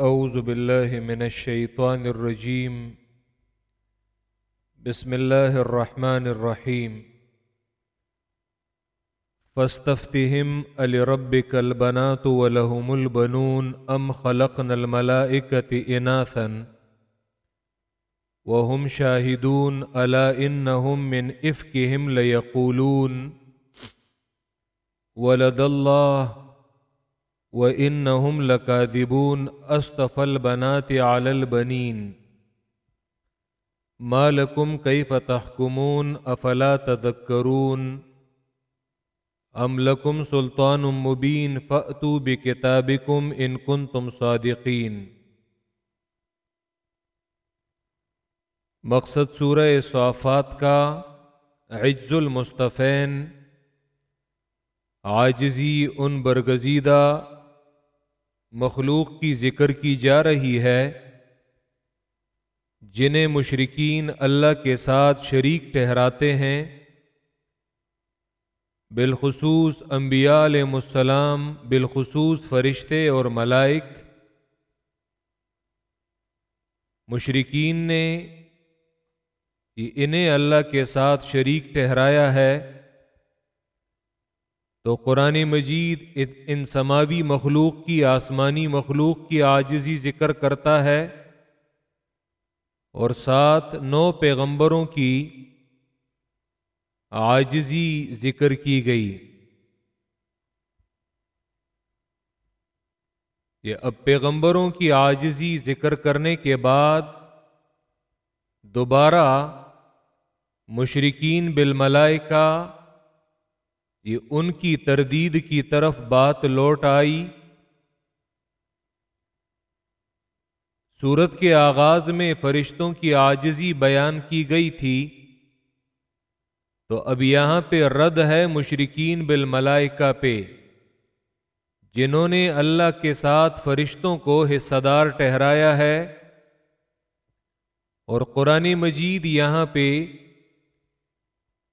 أعوذ بالله من الشيطان الرجيم بسم الله الرحمن الرحيم فاستفتهم ألربك البنات ولهم البنون أم خلقنا الملائكة إناثا وهم شاهدون ألا إنهم من إفكهم ليقولون ولد الله وإنهم لكاذبون أصطفى البنات على البنين ما لكم كيف تحكمون أفلا تذكرون أم لكم سلطان مبين فأتوا بكتابكم إن كنتم صادقين مقصد سورہ صافات کا عجز المصطفین عاجزی ان برگزیدہ مخلوق کی ذکر کی جا رہی ہے، جنہیں مشرقین اللہ کے ساتھ شریک ٹہراتے ہیں۔ بالخصوص انبیاء علیہ السلام، بالخصوص فرشتے اور ملائک۔ مشرقین نے انہیں اللہ کے ساتھ شریک ٹہرایا ہے۔ تو قرآن مجید ان سماوی مخلوق کی، آسمانی مخلوق کی آجزی ذکر کرتا ہے اور ساتھ نو پیغمبروں کی آجزی ذکر کی گئی۔ یہ اب پیغمبروں کی آجزی ذکر کرنے کے بعد دوبارہ مشرقین بالملائکہ یہ ان کی تردید کی طرف بات لوٹ آئی۔ سورت کے آغاز میں فرشتوں کی آجزی بیان کی گئی تھی۔ تو اب یہاں پہ رد ہے مشرقین بالملائکہ پہ، جنہوں نے اللہ کے ساتھ فرشتوں کو حصہ دار ٹہرایا ہے۔ اور قرآن مجید یہاں پہ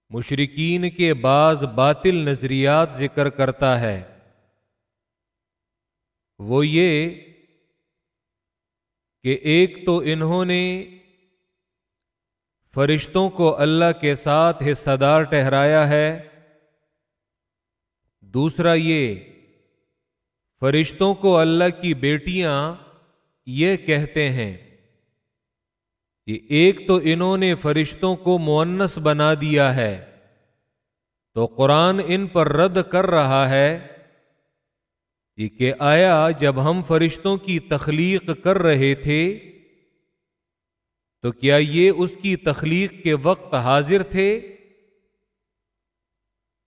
مشرقین کے بعض باطل نظریات ذکر کرتا ہے۔ وہ یہ کہ ایک تو انہوں نے فرشتوں کو اللہ کے ساتھ حصہ دار ٹہرایا ہے۔ دوسرا یہ، فرشتوں کو اللہ کی بیٹیاں یہ کہتے ہیں۔ کہ ایک تو انہوں نے فرشتوں کو مونس بنا دیا ہے۔ تو قرآن ان پر رد کر رہا ہے کہ آیا جب ہم فرشتوں کی تخلیق کر رہے تھے، تو کیا یہ اس کی تخلیق کے وقت حاضر تھے؟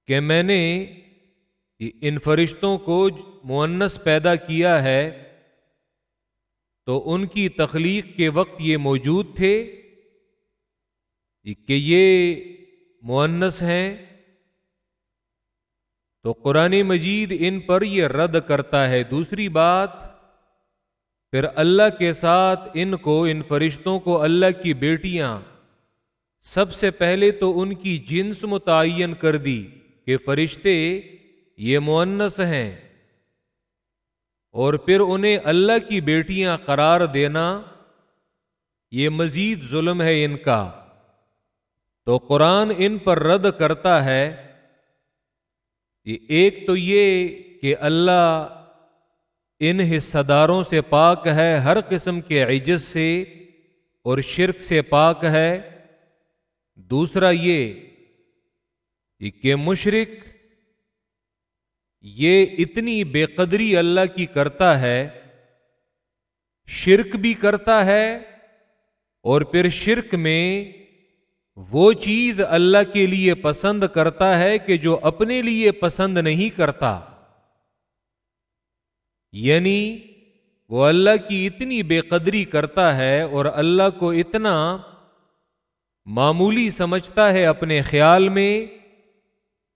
کہ میں نے ان فرشتوں کو مونس پیدا کیا ہے تو ان کی تخلیق کے وقت یہ موجود تھے کہ یہ مونس ہیں۔ تو قرآن مجید ان پر یہ رد کرتا ہے۔ دوسری بات، پھر اللہ کے ساتھ ان کو، ان فرشتوں کو اللہ کی بیٹیاں، سب سے پہلے تو ان کی جنس متعین کر دی کہ فرشتے یہ مونس ہیں۔ اور پھر انہیں اللہ کی بیٹیاں قرار دینا، یہ مزید ظلم ہے ان کا۔ تو قرآن ان پر رد کرتا ہے کہ ایک تو یہ کہ اللہ ان حصہ داروں سے پاک ہے، ہر قسم کے عجز سے اور شرک سے پاک ہے۔ دوسرا یہ کہ مشرق یہ اتنی بے قدری اللہ کی کرتا ہے، شرک بھی کرتا ہے، اور پھر شرک میں وہ چیز اللہ کے لیے پسند کرتا ہے کہ جو اپنے لیے پسند نہیں کرتا۔ یعنی وہ اللہ کی اتنی بے قدری کرتا ہے اور اللہ کو اتنا معمولی سمجھتا ہے اپنے خیال میں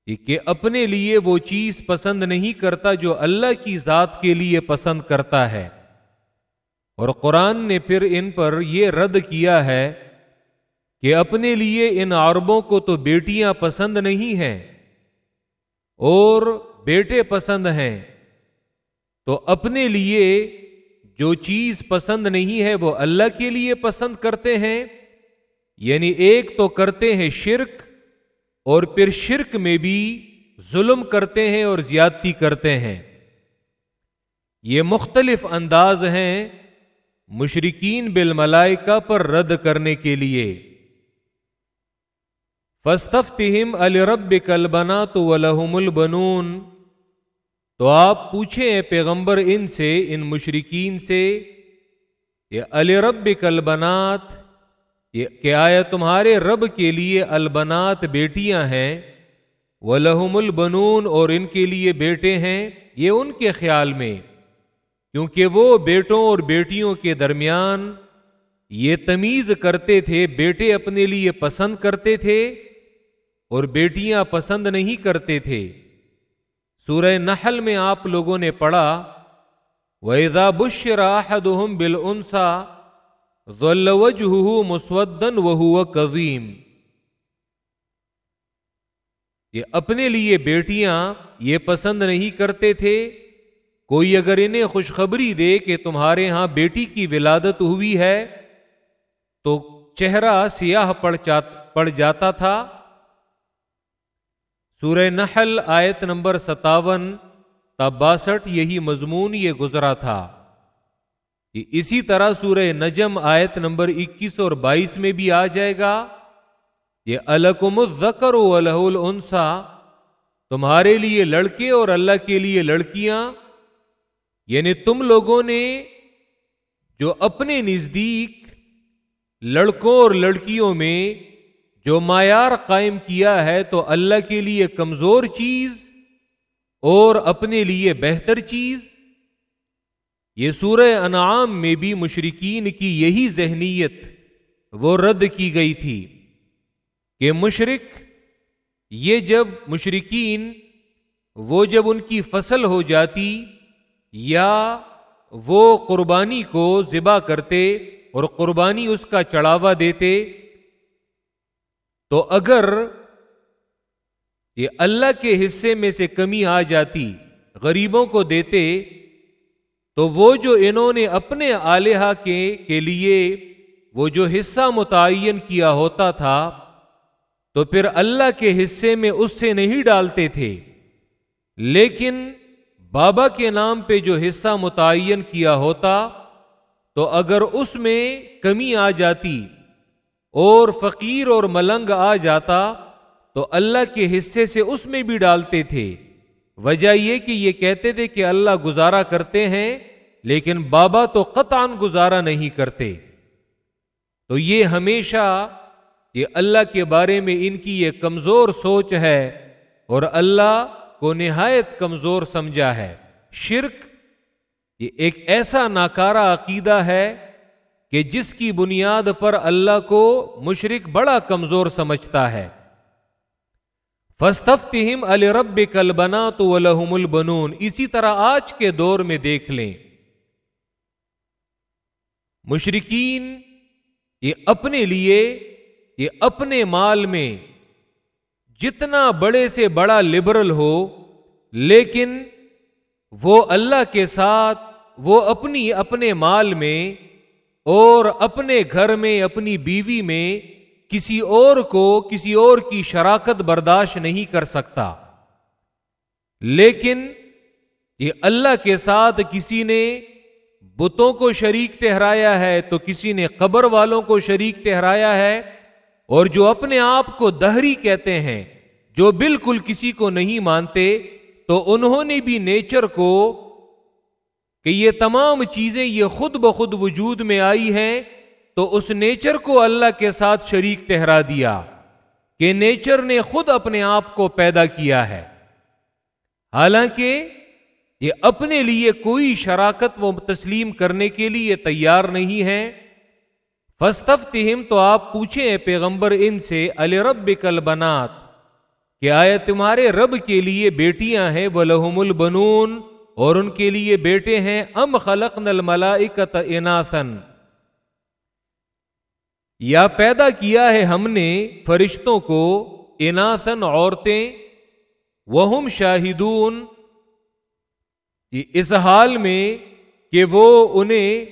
کہ اپنے لیے وہ چیز پسند نہیں کرتا جو اللہ کی ذات کے لیے پسند کرتا ہے۔ اور قرآن نے پھر ان پر یہ رد کیا ہے کہ اپنے لیے ان عربوں کو تو بیٹیاں پسند نہیں ہیں اور بیٹے پسند ہیں، تو اپنے لیے جو چیز پسند نہیں ہے وہ اللہ کے لیے پسند کرتے ہیں یعنی ایک تو کرتے ہیں شرک اور پھر شرک میں بھی ظلم کرتے ہیں اور زیادتی کرتے ہیں۔ یہ مختلف انداز ہیں مشرقین بالملائکہ پر رد کرنے کے لیے۔ فستفتہم الرب کلبنا تو ولہم البنون۔ تو آپ پوچھیں پیغمبر ان سے، ان مشرقین سے یہ الرب کلبنات یہ کیا آیا تمہارے رب کے لیے البنات بیٹیاں ہیں؟ وہ لہم البنون اور ان کے لیے بیٹے ہیں یہ ان کے خیال میں، کیونکہ وہ بیٹوں اور بیٹیوں کے درمیان یہ تمیز کرتے تھے، بیٹے اپنے لیے پسند کرتے تھے اور بیٹیاں پسند نہیں کرتے تھے۔ سورہ نحل میں آپ لوگوں نے پڑھا ویزا بش راہد بل انسا مسودن وہ قزیم یہ اپنے لیے بیٹیاں یہ پسند نہیں کرتے تھے۔ کوئی اگر انہیں خوشخبری دے کہ تمہارے ہاں بیٹی کی ولادت ہوئی ہے، تو چہرہ سیاہ پڑ جاتا تھا۔ سورہ نحل آیت نمبر ستاون تا باسٹھ یہی مضمون یہ گزرا تھا۔ اسی طرح سورہ نجم آیت نمبر اکیس اور بائیس میں بھی آ جائے گا یہ الکم الزکر و الحسا تمہارے لیے لڑکے اور اللہ کے لیے لڑکیاں یعنی تم لوگوں نے جو اپنے نزدیک لڑکوں اور لڑکیوں میں جو معیار قائم کیا ہے تو اللہ کے لیے کمزور چیز اور اپنے لیے بہتر چیز یہ سورہ انعام میں بھی مشرقین کی یہی ذہنیت وہ رد کی گئی تھی کہ مشرق یہ جب مشرقین وہ جب ان کی فصل ہو جاتی یا وہ قربانی کو ذبح کرتے اور قربانی اس کا چڑھاوا دیتے، تو اگر یہ اللہ کے حصے میں سے کمی آ جاتی، غریبوں کو دیتے تو وہ جو انہوں نے اپنے آلیہ کے کے لیے وہ جو حصہ متعین کیا ہوتا تھا، تو پھر اللہ کے حصے میں اس سے نہیں ڈالتے تھے۔ لیکن بابا کے نام پہ جو حصہ متعین کیا ہوتا، تو اگر اس میں کمی آ جاتی اور فقیر اور ملنگ آ جاتا، تو اللہ کے حصے سے اس میں بھی ڈالتے تھے۔ وجہ یہ کہ یہ کہتے تھے کہ اللہ گزارا کرتے ہیں، لیکن بابا تو قطعا گزارا نہیں کرتے۔ تو یہ ہمیشہ یہ اللہ کے بارے میں ان کی یہ کمزور سوچ ہے اور اللہ کو نہایت کمزور سمجھا ہے۔ شرک یہ ایک ایسا ناکارہ عقیدہ ہے کہ جس کی بنیاد پر اللہ کو مشرق بڑا کمزور سمجھتا ہے۔ فستفتہم الرب کل بنا تو الحم البنون. اسی طرح آج کے دور میں دیکھ لیں۔ مشرقین یہ اپنے لیے، یہ اپنے مال میں جتنا بڑے سے بڑا لبرل ہو، لیکن وہ اللہ کے ساتھ، وہ اپنی اپنے مال میں اور اپنے گھر میں، اپنی بیوی میں کسی اور کو کسی اور کی شراکت برداشت نہیں کر سکتا۔ لیکن یہ اللہ کے ساتھ کسی نے بتوں کو شریک ٹہرایا ہے تو کسی نے قبر والوں کو شریک ٹہرایا ہے اور جو اپنے آپ کو دہری کہتے ہیں، جو بالکل کسی کو نہیں مانتے، تو انہوں نے بھی نیچر کو کہ یہ تمام چیزیں یہ خود بخود وجود میں آئی ہیں۔ تو اس نیچر کو اللہ کے ساتھ شریک ٹہرا دیا کہ نیچر نے خود اپنے آپ کو پیدا کیا ہے۔ حالانکہ یہ اپنے لیے کوئی شراکت وہ تسلیم کرنے کے لیے تیار نہیں ہے۔ فستفتہم تو آپ پوچھیں پیغمبر ان سے الرب کل بنات کہ آیا تمہارے رب کے لیے بیٹیاں ہیں؟ وہ لہم البنون۔ اور ان کے لیے بیٹے ہیں۔ ام خلق نل ملائکت اناسن یا پیدا کیا ہے ہم نے فرشتوں کو اناسن عورتیں وہ شاہدون اس حال میں کہ وہ انہیں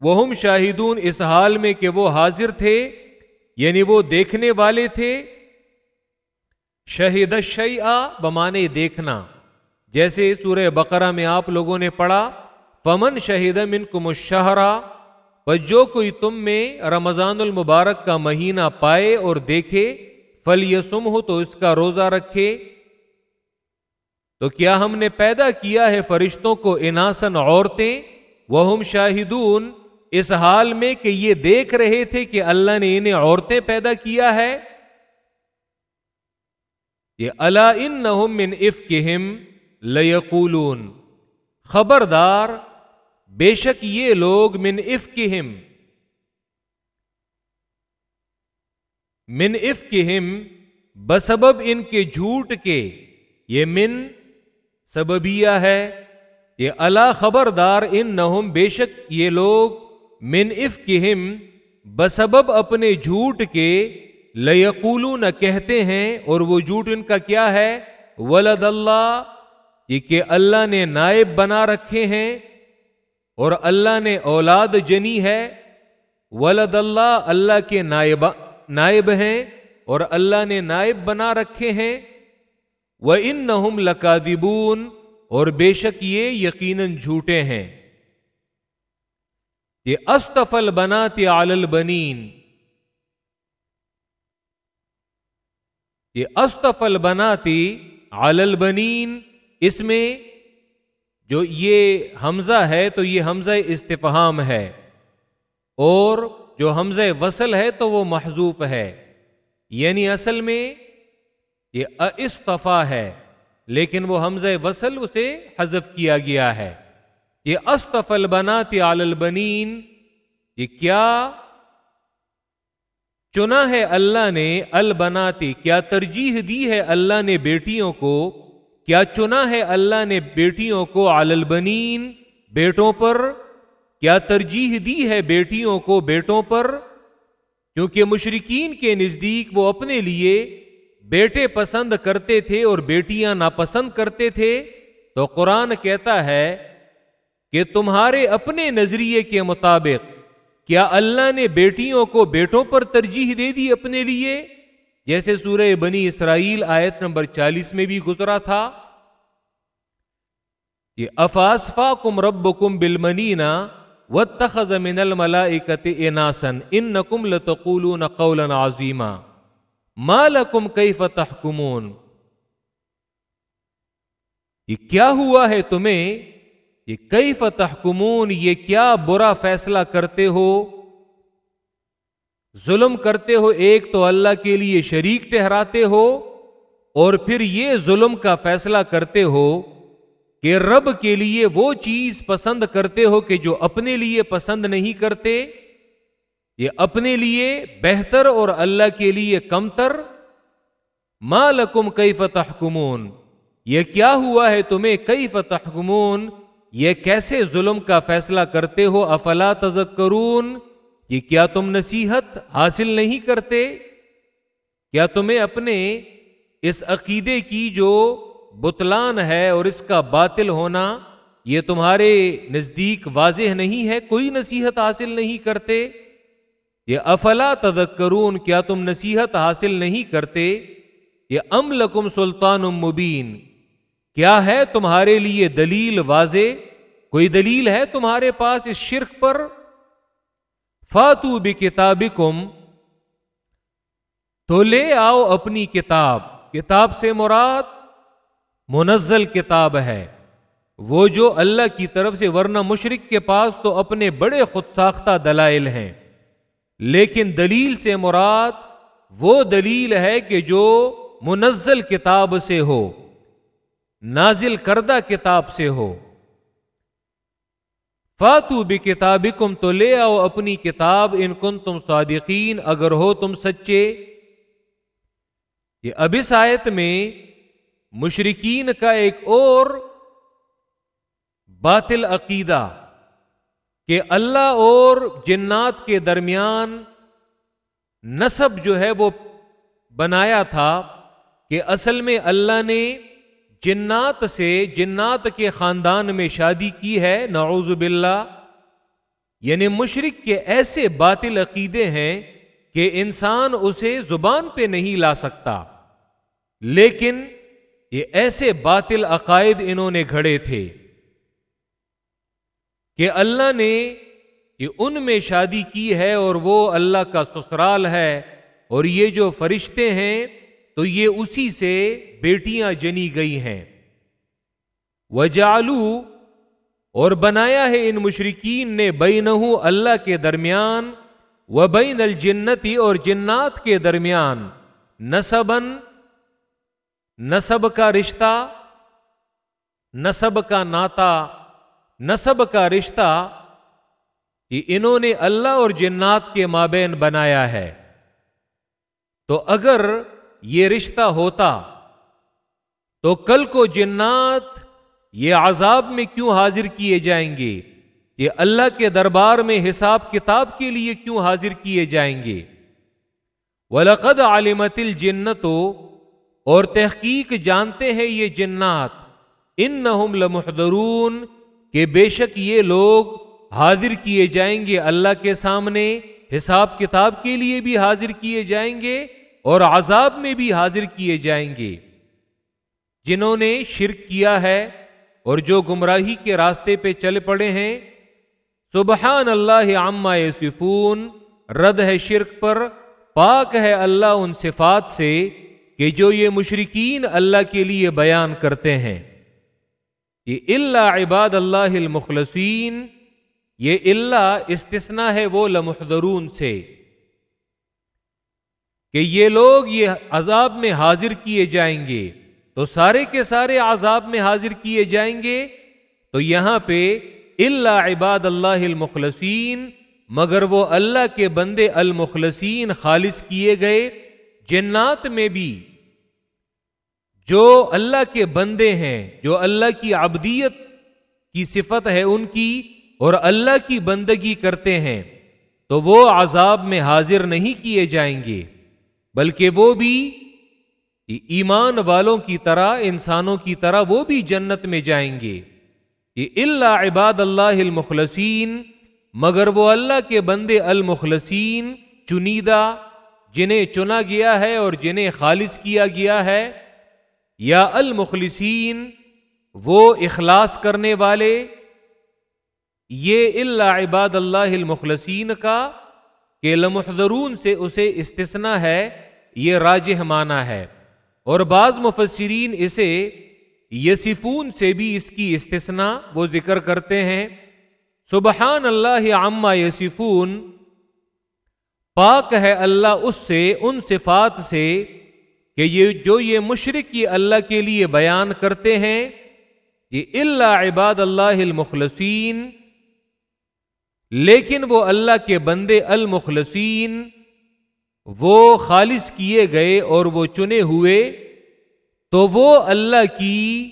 وہ شاہدون اس حال میں کہ وہ حاضر تھے یعنی وہ دیکھنے والے تھے۔ شہید شیا بمانے دیکھنا، جیسے سورہ بقرہ میں آپ لوگوں نے پڑھا پمن شہید من کو مشہرا جو کوئی تم میں رمضان المبارک کا مہینہ پائے اور دیکھے، فل یسم ہو تو اس کا روزہ رکھے۔ تو کیا ہم نے پیدا کیا ہے فرشتوں کو اناسن عورتیں؟ وہ ہم شاہدون۔ اس حال میں کہ یہ دیکھ رہے تھے کہ اللہ نے انہیں عورتیں پیدا کیا ہے۔ یہ اللہ ان من اف ليقولون خبردار بے شک یہ لوگ من اف من اف بسبب ان کے جھوٹ کے، یہ من سببیہ ہے یہ اللہ خبردار ان نہم بے شک یہ لوگ من اف بسبب اپنے جھوٹ کے لقولو نہ کہتے ہیں، اور وہ جھوٹ ان کا کیا ہے؟ ولد اللہ، یہ کہ اللہ نے نائب بنا رکھے ہیں اور اللہ نے اولاد جنی ہے ولد اللہ اللہ کے نائب نائب ہیں اور اللہ نے نائب بنا رکھے ہیں۔ وہ ان نہ لکادبون اور بے شک یہ یقیناً جھوٹے ہیں۔ یہ استفل بناتے عالل بنین یہ استفل بناتی عالل بنین اس میں جو یہ حمزہ ہے تو یہ حمزہ استفہام ہے اور جو حمزہ وصل ہے تو وہ محضوف ہے یعنی اصل میں یہ استفا ہے لیکن وہ حمزہ وصل اسے حذف کیا گیا ہے یہ استفل بناتی البنین، یہ کیا چنا ہے اللہ نے البناتی، کیا ترجیح دی ہے اللہ نے بیٹیوں کو کیا چنا ہے اللہ نے بیٹیوں کو البنین بیٹوں پر؟ کیا ترجیح دی ہے بیٹیوں کو بیٹوں پر؟ کیونکہ مشرقین کے نزدیک وہ اپنے لیے بیٹے پسند کرتے تھے اور بیٹیاں ناپسند کرتے تھے، تو قرآن کہتا ہے کہ تمہارے اپنے نظریے کے مطابق کیا اللہ نے بیٹیوں کو بیٹوں پر ترجیح دے دی اپنے لیے؟ جیسے سورہ بنی اسرائیل آیت نمبر چالیس میں بھی گزرا تھا یہ افاسفا کم رب کم بل منینا و تخذ من الملا اناسن ان نقم لتقول عظیما مال کم کئی فتح کمون یہ کیا ہوا ہے تمہیں یہ کئی فتح کمون یہ کیا برا فیصلہ کرتے ہو ظلم کرتے ہو، ایک تو اللہ کے لیے شریک ٹہراتے ہو اور پھر یہ ظلم کا فیصلہ کرتے ہو کہ رب کے لیے وہ چیز پسند کرتے ہو کہ جو اپنے لیے پسند نہیں کرتے، یہ اپنے لیے بہتر اور اللہ کے لیے کمتر۔ ماں لکم کئی فتح کمون یہ کیا ہوا ہے تمہیں کئی فتح کمون یہ کیسے ظلم کا فیصلہ کرتے ہو؟ افلا تذکرون؟ یہ کیا تم نصیحت حاصل نہیں کرتے؟ کیا تمہیں اپنے اس عقیدے کی جو بتلان ہے اور اس کا باطل ہونا، یہ تمہارے نزدیک واضح نہیں ہے؟ کوئی نصیحت حاصل نہیں کرتے؟ یہ افلا تذکرون، کیا تم نصیحت حاصل نہیں کرتے؟ یہ ام لکم سلطان مبین، کیا ہے تمہارے لیے دلیل واضح؟ کوئی دلیل ہے تمہارے پاس اس شرک پر؟ فاتو بھی کتابی تو لے آؤ اپنی کتاب۔ کتاب سے مراد منزل کتاب ہے۔ وہ جو اللہ کی طرف سے ورنہ مشرق کے پاس تو اپنے بڑے خود ساختہ دلائل ہیں۔ لیکن دلیل سے مراد وہ دلیل ہے کہ جو منزل کتاب سے ہو، نازل کردہ کتاب سے ہو۔ فاتو بھی کتابی کم تو لے آؤ اپنی کتاب ان کن تم صادقین اگر ہو تم سچے۔ یہ اب اس آیت میں مشرقین کا ایک اور باطل عقیدہ کہ اللہ اور جنات کے درمیان نصب جو ہے وہ بنایا تھا کہ اصل میں اللہ نے جنات سے جنات کے خاندان میں شادی کی ہے، نعوذ باللہ۔ یعنی مشرق کے ایسے باطل عقیدے ہیں کہ انسان اسے زبان پہ نہیں لا سکتا۔ لیکن یہ ایسے باطل عقائد انہوں نے گھڑے تھے کہ اللہ نے کہ ان میں شادی کی ہے اور وہ اللہ کا سسرال ہے اور یہ جو فرشتے ہیں تو یہ اسی سے بیٹیاں جنی گئی ہیں۔ وجالو اور بنایا ہے ان مشرقین نے بین اللہ کے درمیان و بین الجنتی اور جنات کے درمیان۔ نصبن نصب کا رشتہ نصب کا ناتا نصب کا رشتہ کہ انہوں نے اللہ اور جنات کے مابین بنایا ہے۔ تو اگر یہ رشتہ ہوتا تو کل کو جنات یہ عذاب میں کیوں حاضر کیے جائیں گے یہ اللہ کے دربار میں حساب کتاب کے لیے کیوں حاضر کیے جائیں گے؟ ولقد عالمت الجنتو اور تحقیق جانتے ہیں یہ جنات ان لمحدرون کہ بے شک یہ لوگ حاضر کیے جائیں گے اللہ کے سامنے، حساب کتاب کے لیے بھی حاضر کیے جائیں گے اور عذاب میں بھی حاضر کیے جائیں گے۔ جنہوں نے شرک کیا ہے اور جو گمراہی کے راستے پہ چل پڑے ہیں سبحان اللہ عما صفون رد ہے شرک پر، پاک ہے اللہ ان صفات سے کہ جو یہ مشرقین اللہ کے لیے بیان کرتے ہیں۔ یہ اللہ عباد اللہ المخلصین، یہ اللہ استثنا ہے وہ لمحدرون سے۔ کہ یہ لوگ یہ عذاب میں حاضر کیے جائیں گے، تو سارے کے سارے عذاب میں حاضر کیے جائیں گے، تو یہاں پہ اللہ عباد اللہ المخلصین مگر وہ اللہ کے بندے المخلصین خالص کیے گئے جنات میں بھی۔ جو اللہ کے بندے ہیں، جو اللہ کی عبدیت کی صفت ہے ان کی اور اللہ کی بندگی کرتے ہیں، تو وہ عذاب میں حاضر نہیں کیے جائیں گے۔ بلکہ وہ بھی ایمان والوں کی طرح، انسانوں کی طرح وہ بھی جنت میں جائیں گے یہ اللہ عباد اللہ المخلصین، مگر وہ اللہ کے بندے المخلصین، چنیدہ، جنہیں چنا گیا ہے اور جنہیں خالص کیا گیا ہے، یا المخلصین، وہ اخلاص کرنے والے، یہ اللہ عباد اللہ المخلصین کا، کہ لمحضرون سے اسے استثنا ہے یہ راجح مانا ہے۔ اور بعض مفسرین اسے یسفون سے بھی اس کی استثنا وہ ذکر کرتے ہیں۔ سبحان اللہ عما یسفون۔ پاک ہے اللہ اس سے، ان صفات سے کہ یہ جو یہ مشرق یہ اللہ کے لیے بیان کرتے ہیں یہ اللہ عباد اللہ المخلصین، لیکن وہ اللہ کے بندے المخلصین۔ وہ خالص کیے گئے اور وہ چنے ہوئے، تو وہ اللہ کی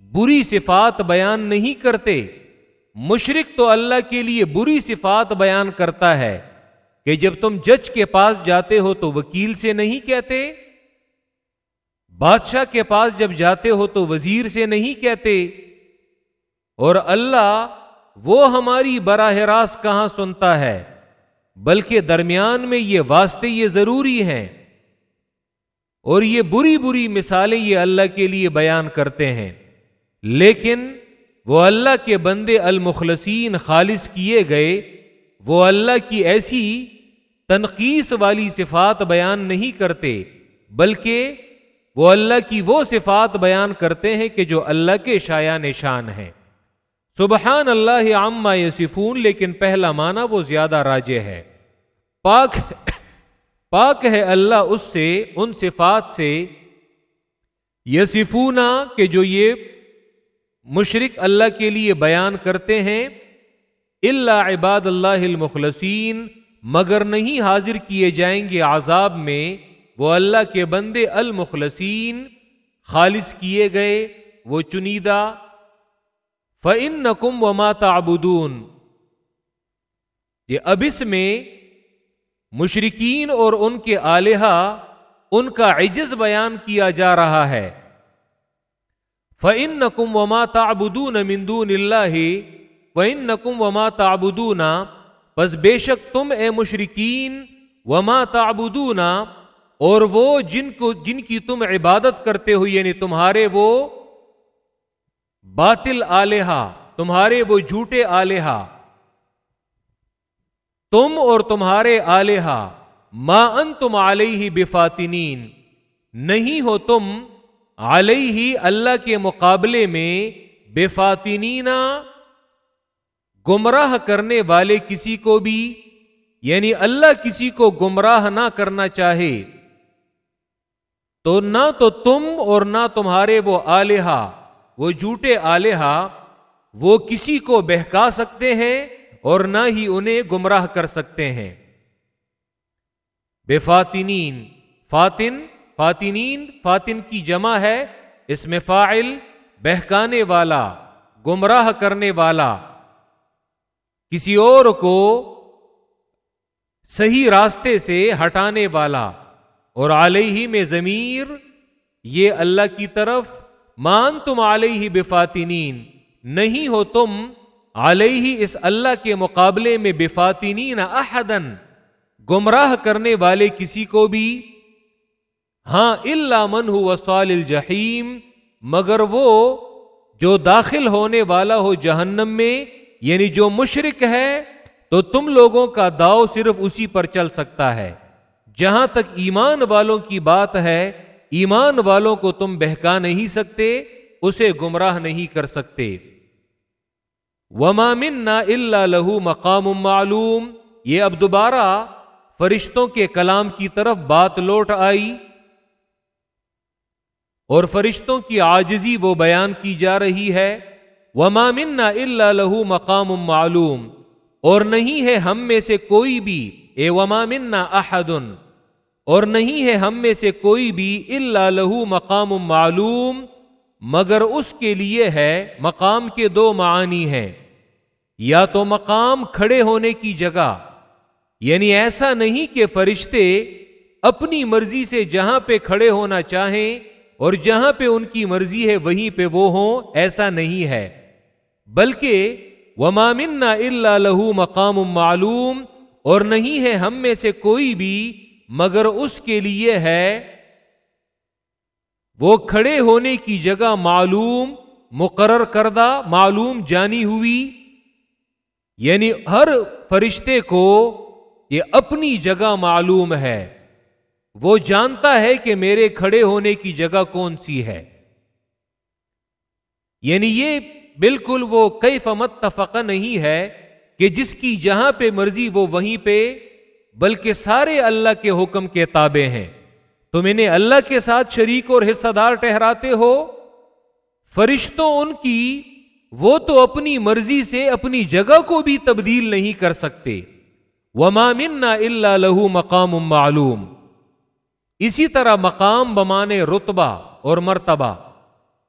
بری صفات بیان نہیں کرتے۔ مشرق تو اللہ کے لیے بری صفات بیان کرتا ہے کہ جب تم جج کے پاس جاتے ہو تو وکیل سے نہیں کہتے، بادشاہ کے پاس جب جاتے ہو تو وزیر سے نہیں کہتے۔ اور اللہ وہ ہماری براہ راست کہاں سنتا ہے؟ بلکہ درمیان میں یہ واسطے یہ ضروری ہیں اور یہ بری بری مثالیں یہ اللہ کے لیے بیان کرتے ہیں۔ لیکن وہ اللہ کے بندے المخلصین خالص کیے گئے، وہ اللہ کی ایسی تنقیس والی صفات بیان نہیں کرتے، بلکہ وہ اللہ کی وہ صفات بیان کرتے ہیں کہ جو اللہ کے شایا نشان ہیں۔ سبحان اللہ عما یسفون لیکن پہلا معنی وہ زیادہ راجے ہے۔ پاک پاک ہے اللہ اس سے، ان صفات سے یسفونا کہ جو یہ مشرق اللہ کے لیے بیان کرتے ہیں اللہ عباد اللہ المخلصین، مگر نہیں حاضر کیے جائیں گے عذاب میں، وہ اللہ کے بندے المخلصین، خالص کیے گئے، وہ چنیدہ فن نقم و ماتا ابدون یہ اب اس میں مشرقین اور ان کے آلیہ ان کا عجز بیان کیا جا رہا ہے۔ فن نقم وما تابدون مندون اللہ فن نقم وما تابدون بس بے شک تم اے مشرقین وما تعبدون اور وہ جن کو جن کی تم عبادت کرتے ہو یعنی تمہارے وہ باطل آلیہ تمہارے وہ جھوٹے آلیہ تم اور تمہارے آلیہ ما ان تم علیہ بفاتنین۔ نہیں ہو تم علیہ اللہ کے مقابلے میں بے فاتینینا گمراہ کرنے والے کسی کو بھی یعنی اللہ کسی کو گمراہ نہ کرنا چاہے۔ تو نہ تو تم اور نہ تمہارے وہ آلیہ وہ جھوٹے آلیہ وہ کسی کو بہکا سکتے ہیں اور نہ ہی انہیں گمراہ کر سکتے ہیں۔ بے فاتنین، فاتن فاتنین، فاتن کی جمع ہے اس میں فائل بہکانے والا، گمراہ کرنے والا۔ کسی اور کو صحیح راستے سے ہٹانے والا۔ اور علیہ میں ضمیر، یہ اللہ کی طرف مان تم علیہ بفاتنین۔ نہیں ہو تم علیہ اس اللہ کے مقابلے میں بفاتنین احدن گمراہ کرنے والے کسی کو بھی۔ ہاں اللہ من ہو سال الجحیم۔ مگر وہ جو داخل ہونے والا ہو جہنم میں یعنی جو مشرق ہے، تو تم لوگوں کا داؤ صرف اسی پر چل سکتا ہے۔ جہاں تک ایمان والوں کی بات ہے ایمان والوں کو تم بہکا نہیں سکتے، اسے گمراہ نہیں کر سکتے۔ وما منا اللہ لہو مقام معلوم۔ یہ اب دوبارہ فرشتوں کے کلام کی طرف بات لوٹ آئی۔ اور فرشتوں کی آجزی وہ بیان کی جا رہی ہے۔ وما منا اللہ لہو مقام معلوم۔ اور نہیں ہے ہم میں سے کوئی بھی۔ اے وما منا احدن اور نہیں ہے ہم میں سے کوئی بھی اللہ لہو مقام معلوم، مگر اس کے لیے ہے مقام کے دو معانی ہیں۔ یا تو مقام کھڑے ہونے کی جگہ یعنی ایسا نہیں کہ فرشتے اپنی مرضی سے جہاں پہ کھڑے ہونا چاہیں اور جہاں پہ ان کی مرضی ہے وہیں پہ وہ ہوں، ایسا نہیں ہے۔ بلکہ وما منا اللہ لہو مقام معلوم اور نہیں ہے ہم میں سے کوئی بھی مگر اس کے لیے ہے وہ کھڑے ہونے کی جگہ معلوم، مقرر کردہ، معلوم جانی ہوئی یعنی ہر فرشتے کو یہ اپنی جگہ معلوم ہے۔ وہ جانتا ہے کہ میرے کھڑے ہونے کی جگہ کون سی ہے۔ یعنی یہ بالکل وہ کئی فمت تفقہ نہیں ہے کہ جس کی جہاں پہ مرضی وہ وہیں پہ بلکہ سارے اللہ کے حکم کے تابع ہیں۔ تم انہیں اللہ کے ساتھ شریک اور حصہ دار ٹہراتے ہو۔ فرشتوں ان کی، وہ تو اپنی مرضی سے اپنی جگہ کو بھی تبدیل نہیں کر سکتے۔ وما منا اللہ لہو مقام معلوم۔ اسی طرح مقام بمانے رتبہ اور مرتبہ۔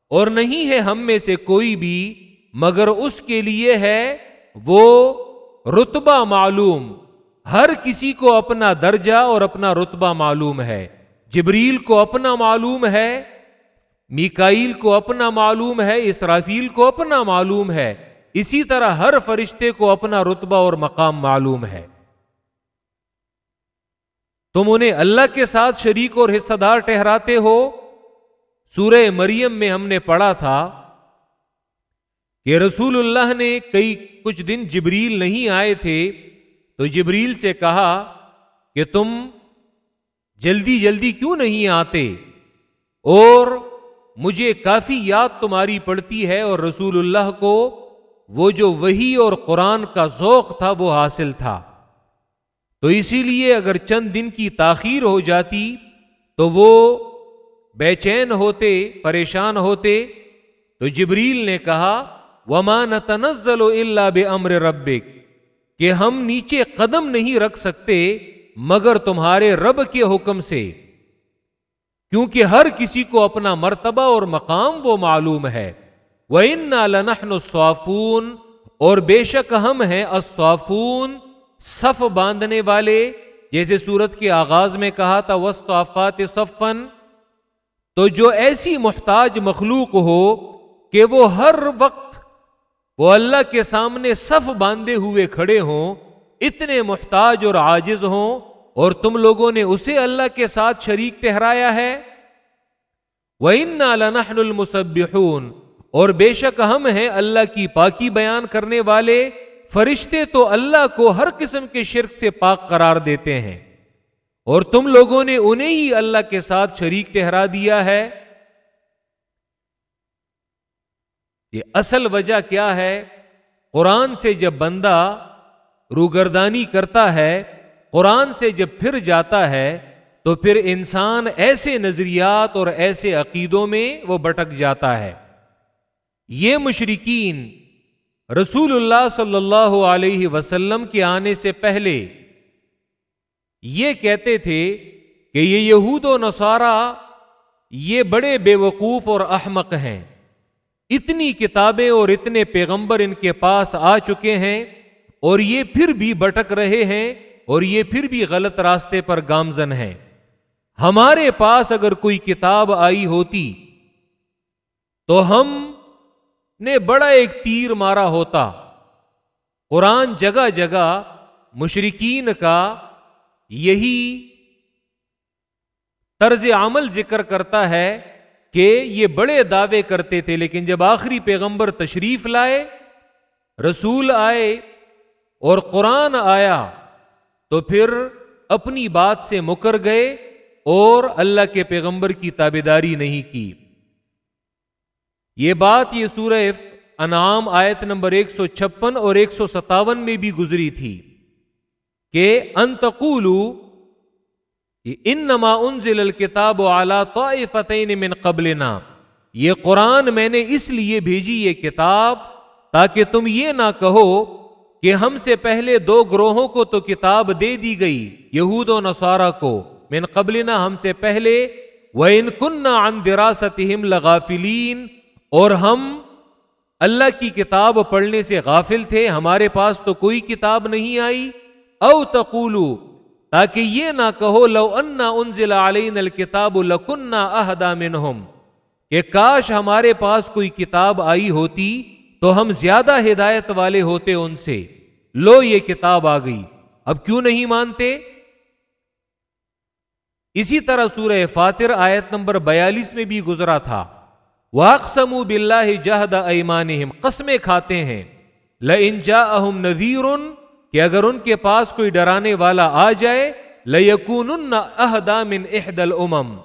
اور نہیں ہے ہم میں سے کوئی بھی، مگر اس کے لیے ہے وہ رتبہ معلوم۔ ہر کسی کو اپنا درجہ اور اپنا رتبہ معلوم ہے۔ جبریل کو اپنا معلوم ہے، میکائیل کو اپنا معلوم ہے، اسرافیل کو اپنا معلوم ہے۔ اسی طرح ہر فرشتے کو اپنا رتبہ اور مقام معلوم ہے۔ تم انہیں اللہ کے ساتھ شریک اور حصہ دار ٹہراتے ہو۔ سورہ مریم میں ہم نے پڑھا تھا کہ رسول اللہ نے کئی کچھ دن جبریل نہیں آئے تھے۔ تو جبریل سے کہا کہ تم جلدی جلدی کیوں نہیں آتے؟ اور مجھے کافی یاد تمہاری پڑتی ہے اور رسول اللہ کو وہ جو وہی اور قرآن کا ذوق تھا وہ حاصل تھا۔ تو اسی لیے اگر چند دن کی تاخیر ہو جاتی تو وہ بے چین ہوتے، پریشان ہوتے۔ تو جبریل نے کہا ومان تنزل اللہ بے امر ربک کہ ہم نیچے قدم نہیں رکھ سکتے مگر تمہارے رب کے حکم سے، کیونکہ ہر کسی کو اپنا مرتبہ اور مقام وہ معلوم ہے۔ وہ ان لنحن اور بے شک ہم ہیں اصوافون صف باندھنے والے۔ جیسے سورت کے آغاز میں کہا تھا وہ صفن تو جو ایسی محتاج مخلوق ہو کہ وہ ہر وقت وہ اللہ کے سامنے صف باندھے ہوئے کھڑے ہوں، اتنے محتاج اور عاجز ہوں، اور تم لوگوں نے اسے اللہ کے ساتھ شریک ٹہرایا ہے۔ وہ ان المسبحون۔ اور بے شک ہم ہیں اللہ کی پاکی بیان کرنے والے۔ فرشتے تو اللہ کو ہر قسم کے شرک سے پاک قرار دیتے ہیں۔ اور تم لوگوں نے انہیں ہی اللہ کے ساتھ شریک ٹہرا دیا ہے۔ یہ اصل وجہ کیا ہے؟ قرآن سے جب بندہ روگردانی کرتا ہے، قرآن سے جب پھر جاتا ہے، تو پھر انسان ایسے نظریات اور ایسے عقیدوں میں وہ بٹک جاتا ہے۔ یہ مشرقین رسول اللہ صلی اللہ علیہ وسلم کے آنے سے پہلے یہ کہتے تھے کہ یہ یہود و نصارہ یہ بڑے بے وقوف اور احمق ہیں۔ اتنی کتابیں اور اتنے پیغمبر ان کے پاس آ چکے ہیں اور یہ پھر بھی بٹک رہے ہیں اور یہ پھر بھی غلط راستے پر گامزن ہیں۔ ہمارے پاس اگر کوئی کتاب آئی ہوتی تو ہم نے بڑا ایک تیر مارا ہوتا۔ قرآن جگہ جگہ مشرقین کا یہی طرز عمل ذکر کرتا ہے کہ یہ بڑے دعوے کرتے تھے، لیکن جب آخری پیغمبر تشریف لائے، رسول آئے اور قرآن آیا، تو پھر اپنی بات سے مکر گئے اور اللہ کے پیغمبر کی تابے داری نہیں کی۔ یہ بات یہ سورہ انعام آیت نمبر ایک سو چھپن اور ایک سو ستاون میں بھی گزری تھی کہ انتقولو ان نما انزل الکتاب اعلی طائفتین من قبلنا۔ یہ قرآن میں نے اس لیے بھیجی یہ کتاب تاکہ تم یہ نہ کہو کہ ہم سے پہلے دو گروہوں کو تو کتاب دے دی گئی، یہود و نصارہ کو۔ من قبلنا ہم سے پہلے وہ ان کن ان دراستہم لغافلین اور ہم اللہ کی کتاب پڑھنے سے غافل تھے، ہمارے پاس تو کوئی کتاب نہیں آئی۔ او تقولو تاکہ یہ نہ کہو لو انا انزل علین الکتاب لکننا اہدا منہم کہ کاش ہمارے پاس کوئی کتاب آئی ہوتی تو ہم زیادہ ہدایت والے ہوتے ان سے۔ لو یہ کتاب آ گئی۔ اب کیوں نہیں مانتے؟ اسی طرح سورہ فاتر آیت نمبر بیالیس میں بھی گزرا تھا۔ واقسم بلّہ جہد ایمان قسمیں کھاتے ہیں۔ لنجا اہم نذیر کہ اگر ان کے پاس کوئی ڈرانے والا آ جائے لکون احدام احد الامم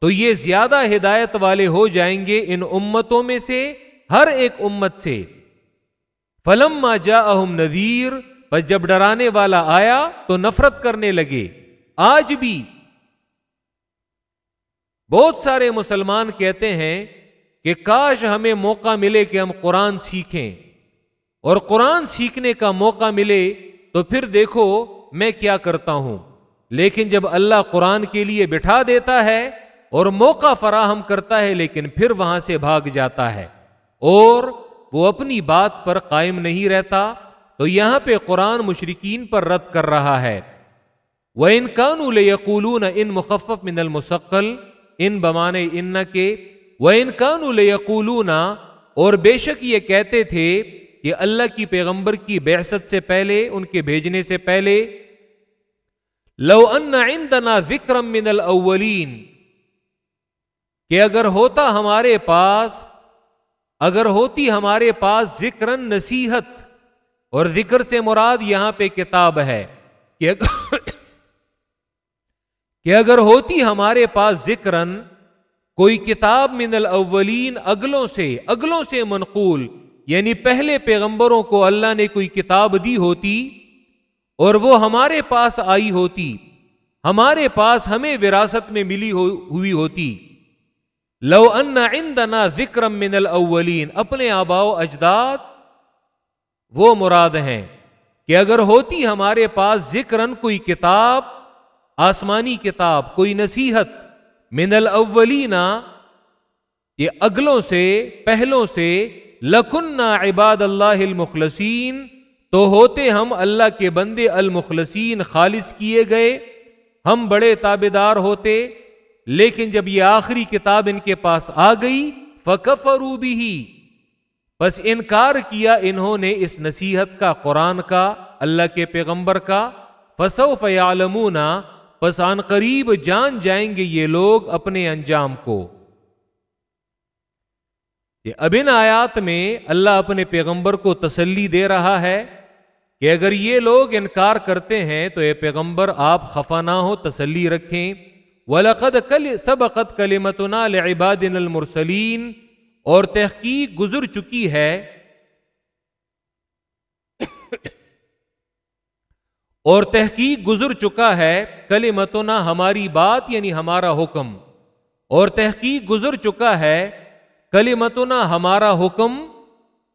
تو یہ زیادہ ہدایت والے ہو جائیں گے ان امتوں میں سے، ہر ایک امت سے۔ فلم جا اہم نذیر پر جب ڈرانے والا آیا تو نفرت کرنے لگے۔ آج بھی بہت سارے مسلمان کہتے ہیں کہ کاش ہمیں موقع ملے کہ ہم قرآن سیکھیں۔ اور قرآن سیکھنے کا موقع ملے تو پھر دیکھو میں کیا کرتا ہوں۔ لیکن جب اللہ قرآن کے لیے بٹھا دیتا ہے اور موقع فراہم کرتا ہے، لیکن پھر وہاں سے بھاگ جاتا ہے۔ اور وہ اپنی بات پر قائم نہیں رہتا، تو یہاں پہ قرآن مشرقین پر رد کر رہا ہے۔ وہ ان کانول یقولون ان مخفف من المسقل ان بمانے ان کے وہ ان کانول یقولون اور بے شک یہ کہتے تھے کہ اللہ کی پیغمبر کی بحثت سے پہلے، ان کے بھیجنے سے پہلے، لو ان عندنا ذکرم من الاولین، کہ اگر ہوتا ہمارے پاس، اگر ہوتی ہمارے پاس ذکر نصیحت، اور ذکر سے مراد یہاں پہ کتاب ہے، کہ کہ اگر ہوتی ہمارے پاس ذکر کوئی کتاب من الاولین اگلوں سے اگلوں سے منقول یعنی پہلے پیغمبروں کو اللہ نے کوئی کتاب دی ہوتی اور وہ ہمارے پاس آئی ہوتی، ہمارے پاس ہمیں وراثت میں ملی ہوئی ہوتی۔ لو ان عندنا ذکر من الاولین، اپنے آباؤ اجداد وہ مراد ہیں کہ اگر ہوتی ہمارے پاس ذکر کوئی کتاب، آسمانی کتاب، کوئی نصیحت من الاولین یہ اگلوں سے، پہلوں سے لکنہ عباد اللہ المخلصین، تو ہوتے ہم اللہ کے بندے المخلصین خالص کیے گئے، ہم بڑے تابے دار ہوتے، لیکن جب یہ آخری کتاب ان کے پاس آ گئی فکفرو بھی بس انکار کیا انہوں نے اس نصیحت کا، قرآن کا، اللہ کے پیغمبر کا فسو فیالمونا بس آن قریب جان جائیں گے یہ لوگ اپنے انجام کو۔ یہ اب ان آیات میں اللہ اپنے پیغمبر کو تسلی دے رہا ہے کہ اگر یہ لوگ انکار کرتے ہیں تو یہ پیغمبر آپ خفا نہ ہو، تسلی رکھیں۔ ولقد کل، سبقت کلمتنا لعباد المرسلین۔ اور تحقیق گزر چکی ہے۔ اور تحقیق گزر چکا ہے کلمتنا ہماری بات یعنی ہمارا حکم۔ اور تحقیق گزر چکا ہے کلمتنا ہمارا حکم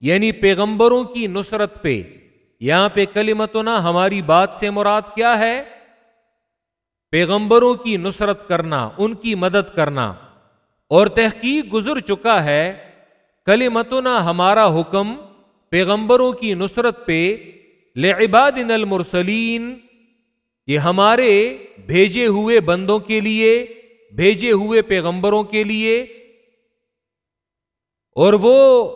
یعنی پیغمبروں کی نصرت پہ۔ یہاں پہ کلمتنا ہماری بات سے مراد کیا ہے؟ پیغمبروں کی نصرت کرنا، ان کی مدد کرنا۔ اور تحقیق گزر چکا ہے، کلمتنا ہمارا حکم پیغمبروں کی نصرت پہ۔ لعباد المرسلین، یہ ہمارے بھیجے ہوئے بندوں کے لیے، بھیجے ہوئے پیغمبروں کے لیے۔ اور وہ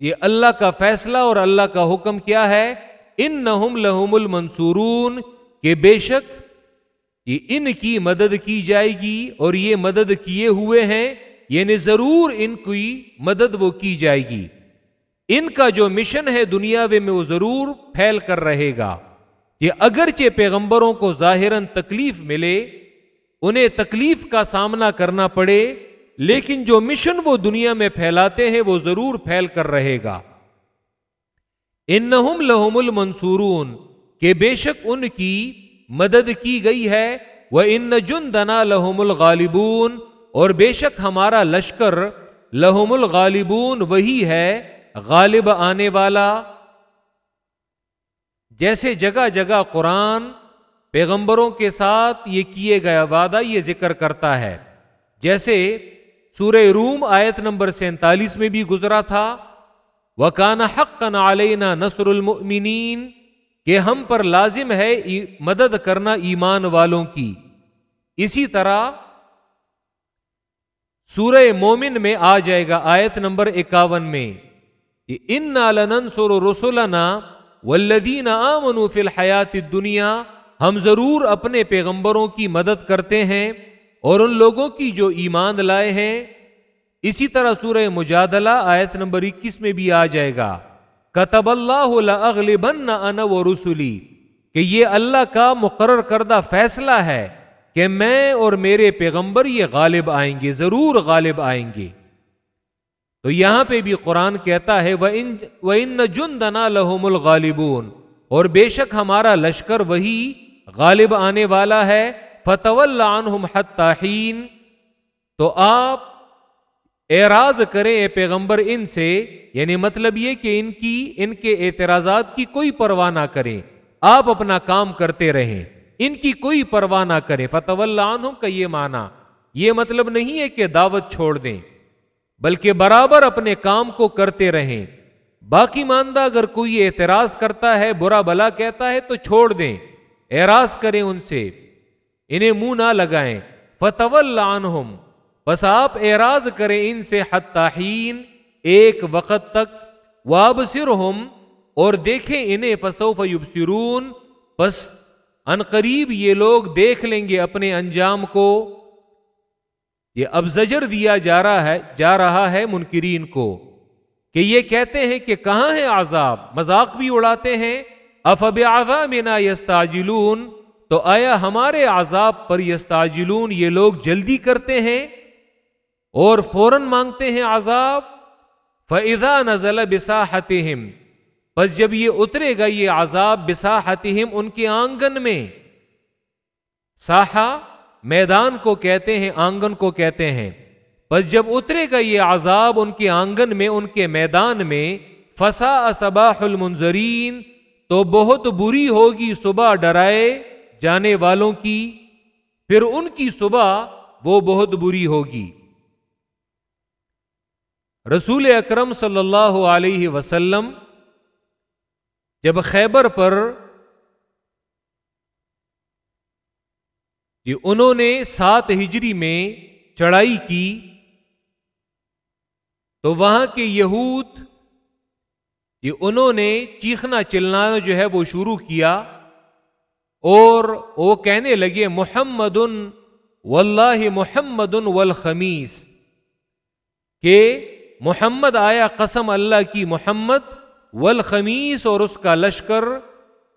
یہ اللہ کا فیصلہ اور اللہ کا حکم کیا ہے؟ ان نہم لہم المنصورون، کہ بے شک یہ ان کی مدد کی جائے گی اور یہ مدد کیے ہوئے ہیں یعنی ضرور ان کی مدد وہ کی جائے گی۔ ان کا جو مشن ہے دنیا میں وہ ضرور پھیل کر رہے گا۔ یہ اگرچہ پیغمبروں کو ظاہر تکلیف ملے، انہیں تکلیف کا سامنا کرنا پڑے لیکن جو مشن وہ دنیا میں پھیلاتے ہیں وہ ضرور پھیل کر رہے گا۔ ان لہم المنصورون، کہ بے شک ان کی مدد کی گئی ہے۔ وہ ان جن دنا لہم الغالبون، اور بے شک ہمارا لشکر لہم الغالبون وہی ہے، غالب آنے والا۔ جیسے جگہ جگہ قرآن پیغمبروں کے ساتھ یہ کیے گیا وعدہ یہ ذکر کرتا ہے، جیسے سورہ روم آیت نمبر سینتالیس میں بھی گزرا تھا۔ وہ کانا حق علینا نصر المؤمنین کہ ہم پر لازم ہے مدد کرنا ایمان والوں کی۔ اسی طرح سورہ مومن میں آ جائے گا آیت نمبر اکاون میں۔ ان سور رسولنا ولدین آمنو فی الحیات دنیا ہم ضرور اپنے پیغمبروں کی مدد کرتے ہیں۔ اور ان لوگوں کی جو ایمان لائے ہیں، اسی طرح سورہ مجادلہ آیت نمبر اکیس میں بھی آ جائے گا۔ کتب اللہ بن و رسولی کہ یہ اللہ کا مقرر کردہ فیصلہ ہے کہ میں اور میرے پیغمبر یہ غالب آئیں گے، ضرور غالب آئیں گے۔ تو یہاں پہ بھی قرآن کہتا ہے وہ ان جن دنا لہم الغالبون۔ اور بے شک ہمارا لشکر وہی غالب آنے والا ہے فتح حتین تو آپ اعراض کریں اے پیغمبر ان سے یعنی مطلب یہ کہ ان کی، ان کے اعتراضات کی کوئی پرواہ نہ کریں، آپ اپنا کام کرتے رہیں، ان کی کوئی پرواہ نہ کریں فتح عنہم کا یہ معنی، یہ مطلب نہیں ہے کہ دعوت چھوڑ دیں، بلکہ برابر اپنے کام کو کرتے رہیں۔ باقی ماندہ اگر کوئی اعتراض کرتا ہے، برا بلا کہتا ہے، تو چھوڑ دیں، اعراض کریں ان سے۔ انہیں منہ نہ لگائیں۔ فتح عنہم بس آپ اعراض کریں ان سے حتاہین ایک وقت تک۔ وابصر اور دیکھیں انہیں، فسوف یبصرون بس ان قریب یہ لوگ دیکھ لیں گے اپنے انجام کو۔ یہ اب زجر دیا جا رہا ہے، جا رہا ہے منکرین کو۔ کہ یہ کہتے ہیں کہ کہاں ہے عذاب؟ مذاق بھی اڑاتے ہیں۔ افب مینا یستاجلون تو آیا ہمارے عذاب پر یستاجلون یہ لوگ جلدی کرتے ہیں اور فوراً مانگتے ہیں عذاب؟ فضا نزل بساحتہم بس جب یہ اترے گا یہ عذاب بساحتہم ان کے آنگن میں۔ ساحا میدان کو کہتے ہیں، آنگن کو کہتے ہیں۔ بس جب اترے گا یہ عذاب ان کے آنگن میں، ان کے میدان میں فسا صباح المنظرین تو بہت بری ہوگی، صبح ڈرائے۔ جانے والوں کی، پھر ان کی صبح وہ بہت بری ہوگی۔ رسول اکرم صلی اللہ علیہ وسلم جب خیبر پر جی انہوں نے سات ہجری میں چڑھائی کی، تو وہاں کے یہود یہ انہوں نے چیخنا چلنا جو ہے وہ شروع کیا۔ اور وہ کہنے لگے، محمد، واللہ محمد والخمیس. کہ محمد آیا قسم اللہ کی، محمد والخمیس اور اس کا لشکر،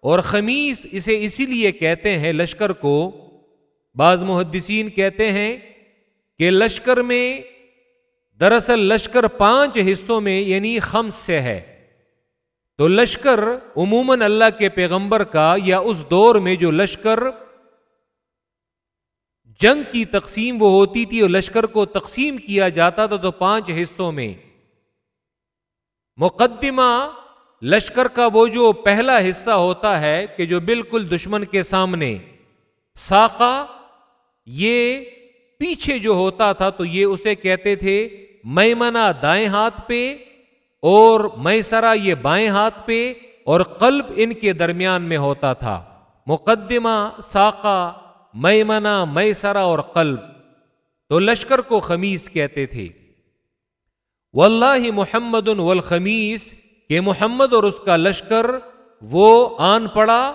اور خمیس اسے اسی لیے کہتے ہیں، لشکر کو بعض محدثین کہتے ہیں کہ لشکر میں دراصل لشکر پانچ حصوں میں یعنی خمس سے ہے۔ تو لشکر عموماً اللہ کے پیغمبر کا یا اس دور میں جو لشکر جنگ کی تقسیم وہ ہوتی تھی اور لشکر کو تقسیم کیا جاتا تھا تو پانچ حصوں میں۔ مقدمہ لشکر کا وہ جو پہلا حصہ ہوتا ہے کہ جو بالکل دشمن کے سامنے۔ ساقا یہ پیچھے جو ہوتا تھا تو یہ اسے کہتے تھے میمنا دائیں ہاتھ پہ اور میسرا یہ بائیں ہاتھ پہ اور قلب ان کے درمیان میں ہوتا تھا۔ مقدمہ ساقا میمنا میسرا اور قلب۔ تو لشکر کو خمیس کہتے تھے۔ واللہ محمد والخمیس، کہ محمد اور اس کا لشکر، وہ آن پڑا۔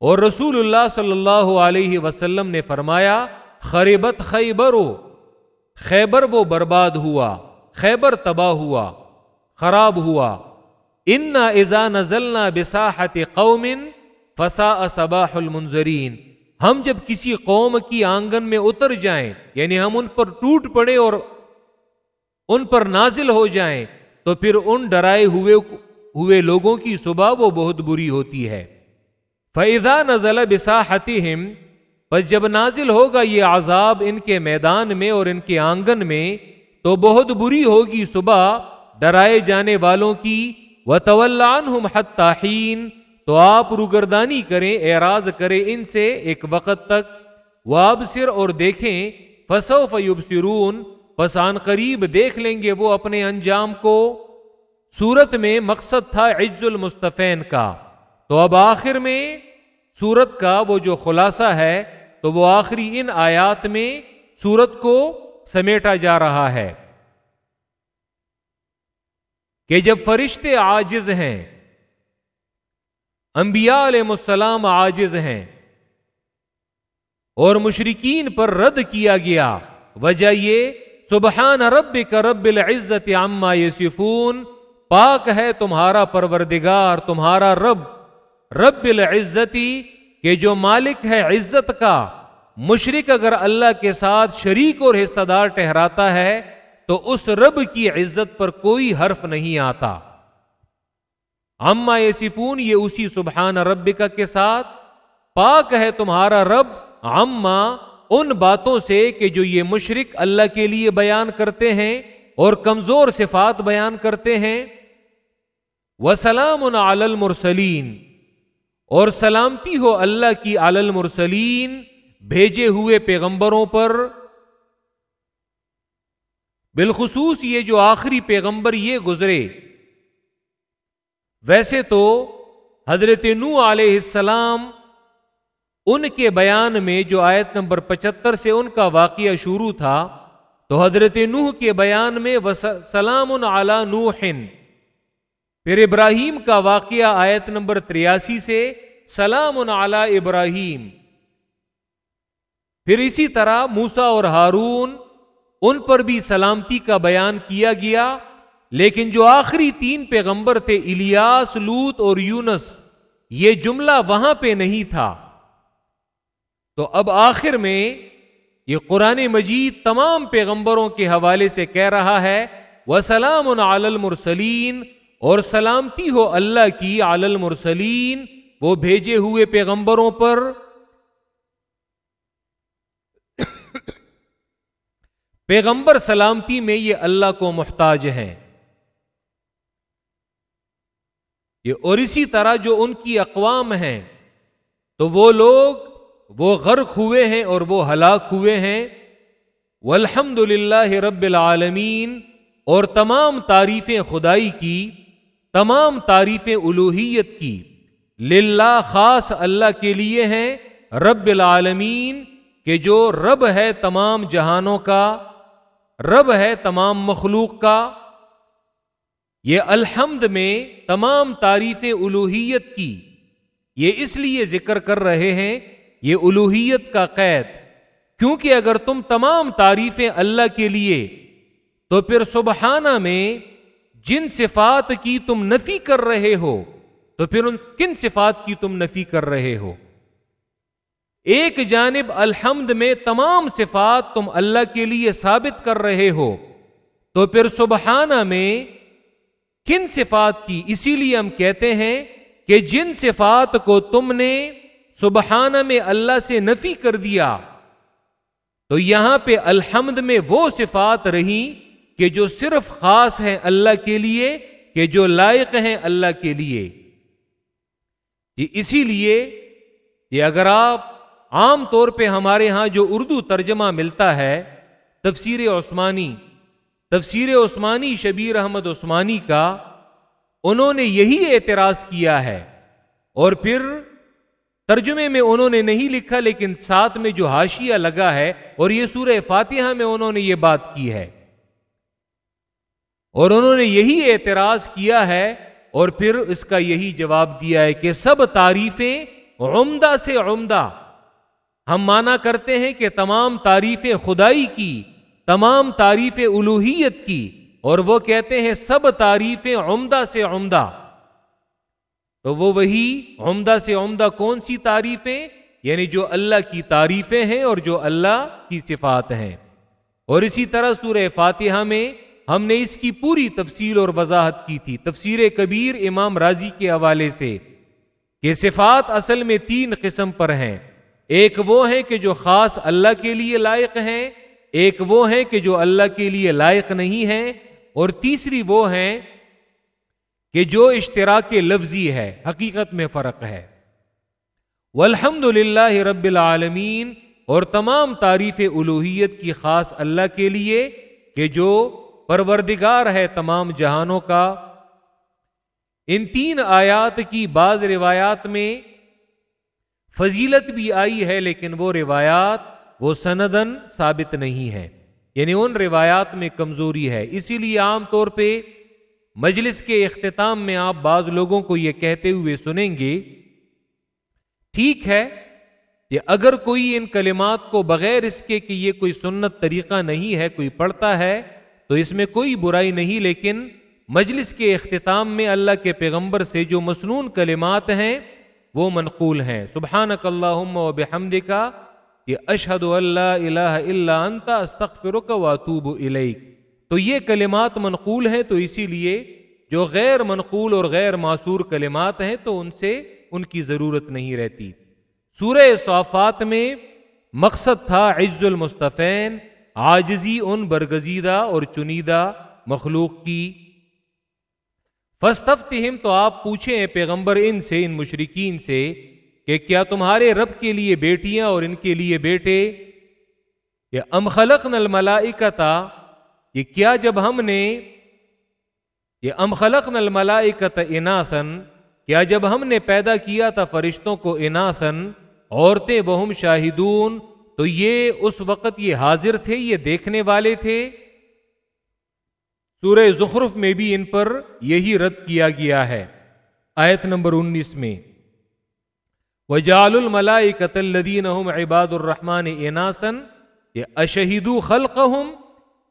اور رسول اللہ صلی اللہ علیہ وسلم نے فرمایا، خریبت خیبر خیبر وہ برباد ہوا، خیبر تباہ ہوا۔ خراب ہوا۔ ان ازا نزلنا بساحت قوم فسا صباح المنظرین ہم جب کسی قوم کی آنگن میں اتر جائیں یعنی ہم ان پر ٹوٹ پڑے اور ان پر نازل ہو جائیں، تو پھر ان ڈرائے ہوئے ہوئے لوگوں کی صبح وہ بہت بری ہوتی ہے۔ فیضا نزل بساحتی ہم بس جب نازل ہوگا یہ عذاب ان کے میدان میں اور ان کے آنگن میں، تو بہت بری ہوگی صبح۔ ڈرائے جانے والوں کی و طولان حتین تو آپ روگردانی کریں، اعراض کریں ان سے ایک وقت تک۔ وابصر اور دیکھیں فسو فیوب سرون پسان قریب دیکھ لیں گے وہ اپنے انجام کو۔ سورت میں مقصد تھا عز المستفین کا۔ تو اب آخر میں سورت کا وہ جو خلاصہ ہے، تو وہ آخری ان آیات میں سورت کو سمیٹا جا رہا ہے۔ کہ جب فرشتے آجز ہیں، انبیاء علیہ السلام آجز ہیں اور مشرقین پر رد کیا گیا، وجہ یہ، سبحان رب کا رب العزت عما یسفون پاک ہے تمہارا پروردگار، تمہارا رب رب العزتی کہ جو مالک ہے عزت کا مشرق اگر اللہ کے ساتھ شریک اور حصہ دار ٹہراتا ہے تو اس رب کی عزت پر کوئی حرف نہیں آتا۔ اما سفون یہ اسی سبحان رب کے ساتھ۔ پاک ہے تمہارا رب، اما ان باتوں سے کہ جو یہ مشرق اللہ کے لیے بیان کرتے ہیں اور کمزور صفات بیان کرتے ہیں۔ وہ سلام ان المرسلین۔ اور سلامتی ہو اللہ کی المرسلین، بھیجے ہوئے پیغمبروں پر۔ بالخصوص یہ جو آخری پیغمبر یہ گزرے، ویسے تو حضرت نو علیہ السلام ان کے بیان میں جو آیت نمبر پچہتر سے ان کا واقعہ شروع تھا، تو حضرت نوح کے بیان میں سلام علی نوح۔ پھر ابراہیم کا واقعہ آیت نمبر تریاسی سے سلام علی ابراہیم۔ پھر اسی طرح موسا اور ہارون ان پر بھی سلامتی کا بیان کیا گیا، لیکن جو آخری تین پیغمبر تھے، الیاس، لوت اور یونس، یہ جملہ وہاں پہ نہیں تھا۔ تو اب آخر میں یہ قرآن مجید تمام پیغمبروں کے حوالے سے کہہ رہا ہے وہ سلام المرسلین اور سلامتی ہو اللہ کی عال المرسلین وہ بھیجے ہوئے پیغمبروں پر۔ پیغمبر سلامتی میں یہ اللہ کو محتاج ہیں۔ یہ اور اسی طرح جو ان کی اقوام ہیں، تو وہ لوگ وہ غرق ہوئے ہیں اور وہ ہلاک ہوئے ہیں۔ والحمد للہ رب العالمین، اور تمام تعریفیں خدائی کی، تمام تعریفیں الوحیت کی۔ للہ خاص اللہ کے لیے ہیں رب العالمین، کہ جو رب ہے تمام جہانوں کا۔ رب ہے تمام مخلوق کا۔ یہ الحمد میں تمام تعریف الوحیت کی۔ یہ اس لیے ذکر کر رہے ہیں، یہ الوحیت کا قید۔ کیونکہ اگر تم تمام تعریفیں اللہ کے لیے، تو پھر سبحانہ میں جن صفات کی تم نفی کر رہے ہو، تو پھر ان کن صفات کی تم نفی کر رہے ہو؟ ایک جانب الحمد میں تمام صفات تم اللہ کے لیے ثابت کر رہے ہو، تو پھر سبحانہ میں کن صفات کی اسی لیے ہم کہتے ہیں کہ جن صفات کو تم نے سبحانہ میں اللہ سے نفی کر دیا، تو یہاں پہ الحمد میں وہ صفات رہی کہ جو صرف خاص ہیں اللہ کے لیے کہ جو لائق ہیں اللہ کے لیے۔ جی اسی لیے کہ اگر آپ عام طور پہ ہمارے ہاں جو اردو ترجمہ ملتا ہے، تفسیر عثمانی تفسیر عثمانی شبیر احمد عثمانی کا، انہوں نے یہی اعتراض کیا ہے۔ اور پھر ترجمے میں انہوں نے نہیں لکھا، لیکن ساتھ میں جو حاشیہ لگا ہے، اور یہ سورہ فاتحہ میں انہوں نے یہ بات کی ہے۔ اور انہوں نے یہی اعتراض کیا ہے، اور پھر اس کا یہی جواب دیا ہے کہ سب تعریفیں عمدہ سے عمدہ ہم مانا کرتے ہیں کہ تمام تعریفیں خدائی کی، تمام تعریفیں الوحیت کی، اور وہ کہتے ہیں سب تعریفیں عمدہ سے عمدہ۔ تو وہ وہی عمدہ سے عمدہ کون سی تعریفیں؟ یعنی جو اللہ کی تعریفیں ہیں اور جو اللہ کی صفات ہیں۔ اور اسی طرح سورہ فاتحہ میں ہم نے اس کی پوری تفصیل اور وضاحت کی تھی، تفسیر کبیر امام راضی کے حوالے سے کہ صفات اصل میں تین قسم پر ہیں۔ ایک وہ ہے کہ جو خاص اللہ کے لیے لائق ہیں، ایک وہ ہے کہ جو اللہ کے لیے لائق نہیں ہے اور تیسری وہ ہے کہ جو اشتراک لفظی ہے، حقیقت میں فرق ہے۔ والحمد للہ رب العالمین، اور تمام تعریف الوحیت کی خاص اللہ کے لیے کہ جو پروردگار ہے تمام جہانوں کا۔ ان تین آیات کی بعض روایات میں فضیلت بھی آئی ہے لیکن وہ روایات، وہ سندن ثابت نہیں ہے یعنی ان روایات میں کمزوری ہے۔ اسی لیے عام طور پہ مجلس کے اختتام میں آپ بعض لوگوں کو یہ کہتے ہوئے سنیں گے، ٹھیک ہے کہ اگر کوئی ان کلمات کو بغیر اس کے کہ یہ کوئی سنت طریقہ نہیں ہے، کوئی پڑھتا ہے، تو اس میں کوئی برائی نہیں، لیکن مجلس کے اختتام میں اللہ کے پیغمبر سے جو مصنون کلمات ہیں وہ منقول ہیں۔ سبحان اللہ و بحمد کا یہ اشہد اللہ الہ الا انت، استغفرک واتوب الیک۔ تو یہ کلمات منقول ہیں، تو اسی لیے جو غیر منقول اور غیر معصور کلمات ہیں، تو ان سے ان کی ضرورت نہیں رہتی۔ سورہ صافات میں مقصد تھا عز المصطفین آجزی ان برگزیدہ اور چنیدہ مخلوق کی۔ فستفتہم تو آپ پوچھیں پیغمبر ان سے، ان مشرقین سے، کہ کیا تمہارے رب کے لیے بیٹیاں اور ان کے لیے بیٹے؟ یہ ام خلق نل ملائکتا کہ کیا جب ہم نے یہ ام خلق نل ملائکت اناسن کیا جب ہم نے پیدا کیا تھا فرشتوں کو اناسن عورتیں وہ شاہدون، تو یہ اس وقت یہ حاضر تھے، یہ دیکھنے والے تھے؟ سورہ زخرف میں بھی ان پر یہی رد کیا گیا ہے۔ آیت نمبر انیس میں وجال الملائی قتل لدین عباد الرحمان اناسن یہ اشہید خلق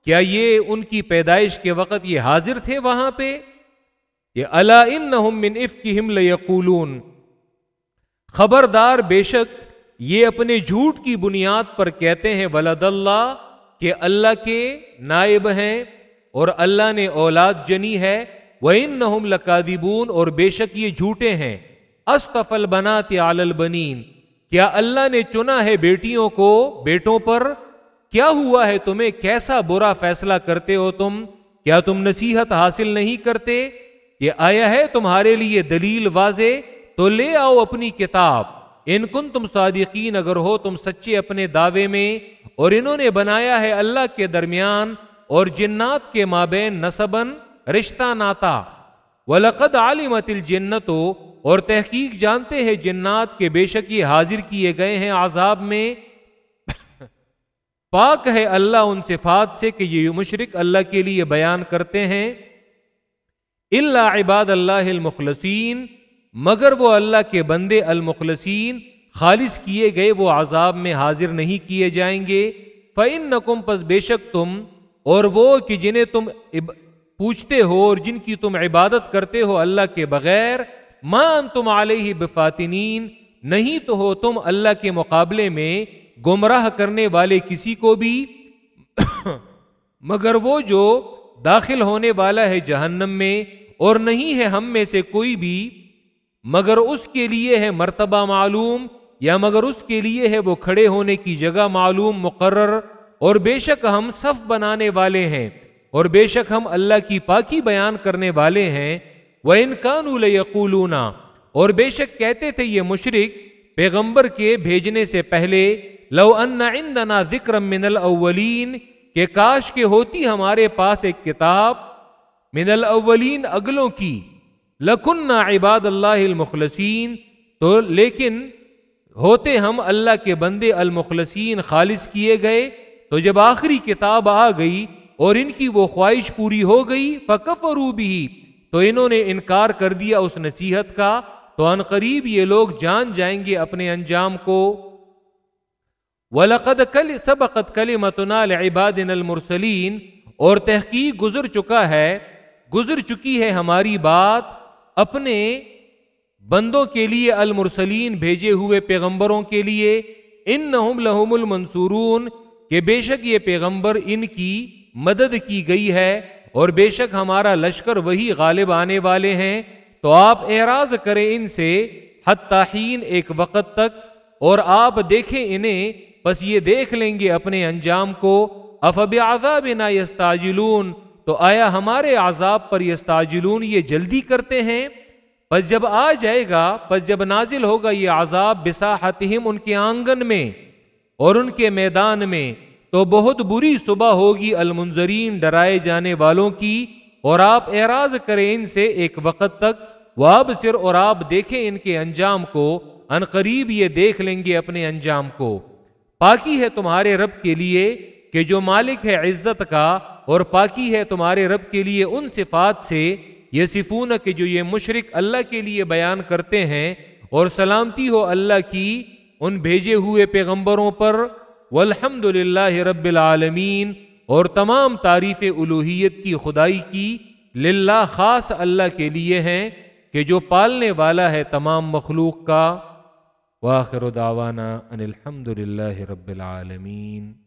کیا یہ ان کی پیدائش کے وقت یہ حاضر تھے وہاں پہ؟ یہ اللہ ان من اف کی ہم یقولون خبردار بے شک یہ اپنے جھوٹ کی بنیاد پر کہتے ہیں، ولد اللہ کہ اللہ کے نائب ہیں۔ اور اللہ نے اولاد جنی ہے وہ ان لکادبون اور بے شک یہ جھوٹے ہیں۔ استفل بنا البنین کیا اللہ نے چنا ہے بیٹیوں کو بیٹوں پر؟ کیا ہوا ہے تمہیں کیسا برا فیصلہ کرتے ہو تم؟ کیا تم نصیحت حاصل نہیں کرتے؟ یہ آیا ہے تمہارے لیے دلیل واضح؟ تو لے آؤ اپنی کتاب۔ ان کن تم صادقین، اگر ہو تم سچے اپنے دعوے میں۔ اور انہوں نے بنایا ہے اللہ کے درمیان۔ اور جنات کے مابین نصبن رشتہ ناتا۔ ولقد عالمت الجنت۔ اور تحقیق جانتے ہیں جنات کے بے شک یہ حاضر کیے گئے ہیں عذاب میں۔ پاک ہے اللہ ان صفات سے کہ یہ مشرق اللہ کے لیے بیان کرتے ہیں۔ اللہ عباد اللہ المخلصین مگر وہ اللہ کے بندے المخلصین خالص کیے گئے وہ عذاب میں حاضر نہیں کیے جائیں گے۔ فعن نقم پس بے شک تم اور وہ کہ جنہیں تم پوچھتے ہو اور جن کی تم عبادت کرتے ہو اللہ کے بغیر مان تم علیہ بفاتنین، نہیں تو ہو تم اللہ کے مقابلے میں گمراہ کرنے والے کسی کو بھی۔ مگر وہ جو داخل ہونے والا ہے جہنم میں، اور نہیں ہے ہم میں سے کوئی بھی، مگر اس کے لیے ہے مرتبہ معلوم، یا مگر اس کے لیے ہے وہ کھڑے ہونے کی جگہ معلوم، مقرر اور بے شک ہم صف بنانے والے ہیں، اور بے شک ہم اللہ کی پاکی بیان کرنے والے ہیں۔ وہ انکان یقولونا اور بے شک کہتے تھے یہ مشرق پیغمبر کے بھیجنے سے پہلے، لو ان عندنا ذکر من الاولین کہ کاش کے ہوتی ہمارے پاس ایک کتاب، من الاولین اگلوں کی۔ لکننا عباد اللہ المخلصین تو لیکن ہوتے ہم اللہ کے بندے المخلصین خالص کیے گئے۔ تو جب آخری کتاب آ گئی اور ان کی وہ خواہش پوری ہو گئی فکف بھی تو انہوں نے انکار کر دیا اس نصیحت کا، تو ان قریب یہ لوگ جان جائیں گے اپنے انجام کو۔ وَلَقَدْ كَلِ، سَبَقَتْ كَلِمَتُنَا لِعِبَادِنَ الْمُرْسَلِينَ۔ اور تحقیق گزر چکا ہے، گزر چکی ہے ہماری بات۔ اپنے بندوں کے لیے المرسلین بھیجے ہوئے پیغمبروں کے لیے۔ ان لہم المنصورون۔ کہ بے شک یہ پیغمبر ان کی مدد کی گئی ہے اور بے شک ہمارا لشکر وہی غالب آنے والے ہیں، تو آپ اعراض کریں ان سے حتاحین ایک وقت تک اور آپ دیکھیں انہیں بس یہ دیکھ لیں گے اپنے انجام کو افب عذاب نہ یستاجلون تو آیا ہمارے عذاب پر یستاجلون یہ جلدی کرتے ہیں؟ پس جب آ جائے گا، پس جب نازل ہوگا یہ عذاب بساحتہم ان کے آنگن میں اور ان کے میدان میں تو بہت بری صبح ہوگی المنظرین ڈرائے جانے والوں کی اور آپ اعراض کریں ان سے ایک وقت تک وہ سر اور آپ دیکھیں ان کے انجام کو، ان قریب یہ دیکھ لیں گے اپنے انجام کو۔ پاکی ہے تمہارے رب کے لیے کہ جو مالک ہے عزت کا اور پاکی ہے تمہارے رب کے لیے ان صفات سے، یہ سفون کہ جو یہ مشرق اللہ کے لیے بیان کرتے ہیں اور سلامتی ہو اللہ کی ان بھیجے ہوئے پیغمبروں پر والحمد للہ رب العالمین اور تمام تعریف الوحیت کی خدائی کی للہ خاص اللہ کے لیے ہیں کہ جو پالنے والا ہے تمام مخلوق کا۔ واخر دعوانا ان الحمد للہ رب العالمین۔